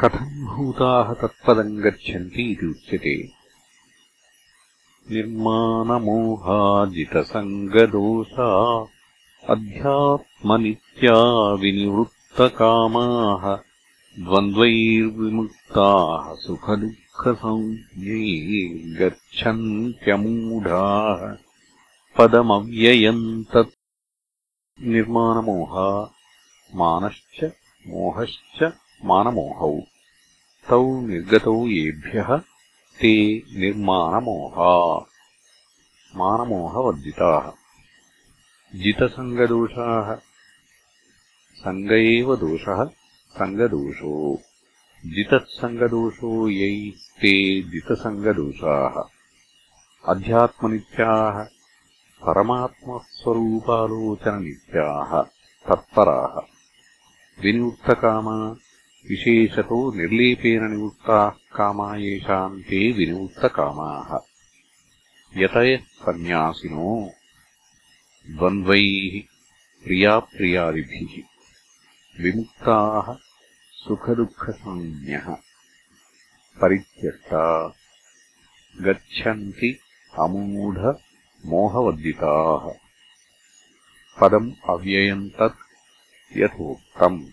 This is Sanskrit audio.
कथम् भूताः तत्पदम् गच्छन्ति इति उच्यते। निर्माणमोहाजितसङ्गदोषा अध्यात्मनित्या विनिवृत्तकामाः द्वन्द्वैर्विमुक्ताः सुखदुःखसंज्ञैर्गच्छन्त्यमूढाः पदमव्ययम् तत् निर्माणमोहा मानश्च मोहश्च मानमोहौ। तौ निर्गतौ येभ्यः ते निर्माणमोहा मानमोहवर्जिताः। जितसङ्गदोषाः। सङ्ग एव दोषः सङ्गदोषो। जितसङ्गदोषो यैस्ते जितसङ्गदोषाः। अध्यात्मनित्याः। परमात्मस्वरूपालोचननित्याः। तत्पराः। विनिवृत्तकामा विशेषतो निर्लेपेन निवृत्ताः कामा येषाम् ते विनिवृत्तकामाः। यतयः सन्न्यासिनो द्वन्द्वैः प्रियाप्रियादिभिः विमुक्ताः सुखदुःखसंज्ञः। परित्यक्ता गच्छन्ति अमूढमोहवर्जिताः पदम् अव्ययम् तत् यथोक्तम्